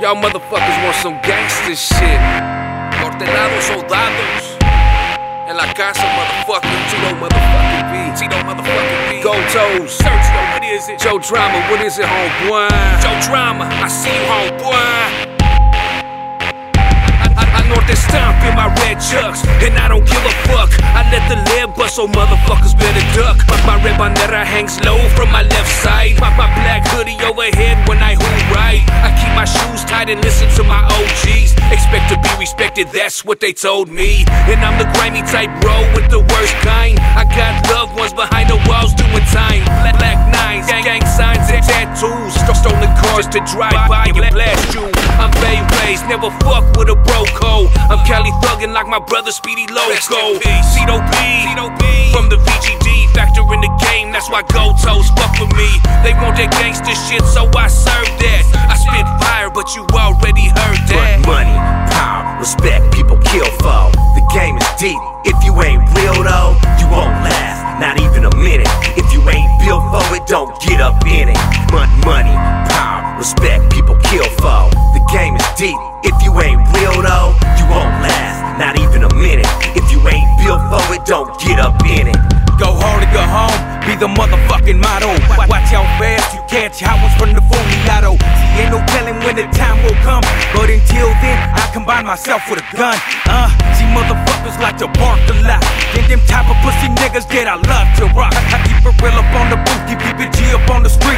Y'all motherfuckers want some gangster shit. Ordenados soldados. En la casa, motherfucking Tito motherfucking B. Tito motherfucking B. Go toes. Sergio, what is it? Joe Drama, what is it, homeboy? Joe Drama, I see you, homeboy. Stomp in my red chucks, and I don't give a fuck. I let the lead bust, so motherfuckers better duck. My, my red bandera hangs low from my left side. My, my black hoodie overhead when I hoop right. I keep my shoes tight and listen to my OGs. Expect to be respected, that's what they told me. And I'm the grimy type bro with the worst kind. I got loved ones behind the walls doing time. Black, black nines, gang, gang signs and tattoos. Stolen cars to drive Never fuck with a bro code. I'm Cali thuggin' like my brother Speedy Loco. Tito B, from the VGD, factor in the game, that's why Goldtoes fuck with me. They want that gangster shit, so I serve that. I spit fire, but you already heard that. But money, power, respect, people kill for. The game is deep. If you ain't real though, you won't last. Not even a minute. If you ain't built for it, don't get up the motherfucking motto. Watch how fast you catch hours from the foliato. See, ain't no telling when the time will come. But until then, I combine myself with a gun. Uh, see, motherfuckers like to bark a lot. Then them type of pussy niggas that I love to rock. I keep it real up on the booth, keep it G up on the streets.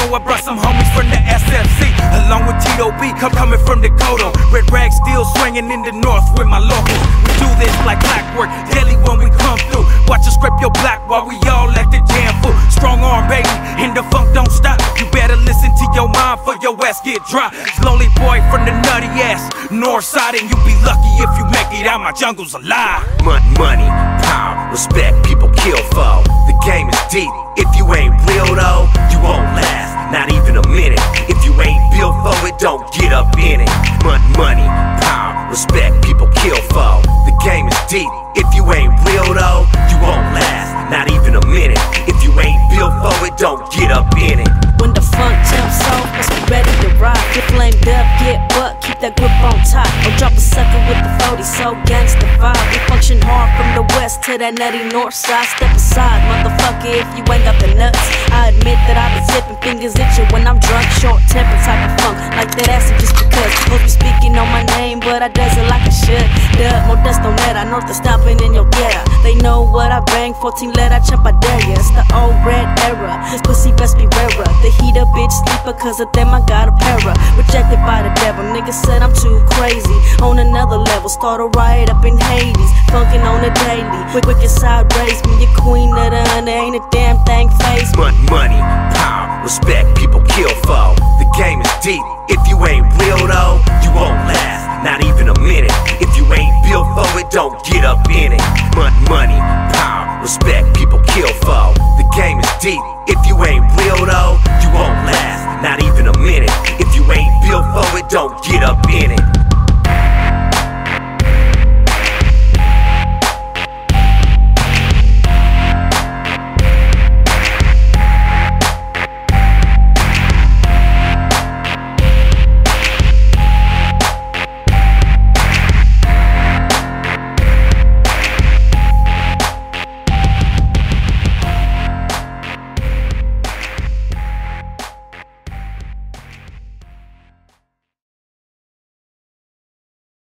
Know I brought some homies from the SFC? Along with TOB, come coming from Dakota. Red rag still swinging in the north with my locals. We do this like clockwork, daily when we come through. Watch us scrape your block while we all let the jam full. Strong arm, baby, and the funk don't stop. You better listen to your mind for your ass get dropped. Slowly boy from the nutty ass, north side, and you be lucky if you make it out. My jungle's alive. Mon- money, power, respect, people kill for. The game is deep. If you ain't real though, you won't last. Don't get up in it. Mon- money, power, respect, people kill for. The game is deep. If you ain't real though, you won't last. Not even a minute. If you ain't built for it, don't get up in it. When the funk jumps off, must be ready to ride. Get flamed up, get buck, keep that grip on top. Or drop a sucker with the 40, so gangsta vibe. We function hard from the west to that nutty north side. Step aside, motherfucker, if you ain't got the nuts. I admit that I be zipping fingers at when I'm drunk. Short temper type of like that acid just because. Supposed be speaking on my name, but I does it like I should. Dub, more dust on that, I know the stomping in your ghetto. They know what I bang, 14 let I chump, I dare ya. It's the old red era. This pussy best be rarer. The heater bitch sleeper, cause of them I got a para. Rejected by the devil, niggas said I'm too crazy. On another level, start a riot up in Hades. Funkin' on the daily. Quick, quick inside race me, your queen of the under, ain't a damn thing face. Mon- money, power, respect, people kill for. The game is deep. If you ain't real though, you won't last. Not even a minute. If you ain't built for it, don't get up in it. Mon- money, power, respect, people kill for. The game is deep. If you ain't real though, you won't last. Not even a minute. If you ain't built for it, don't get up in it.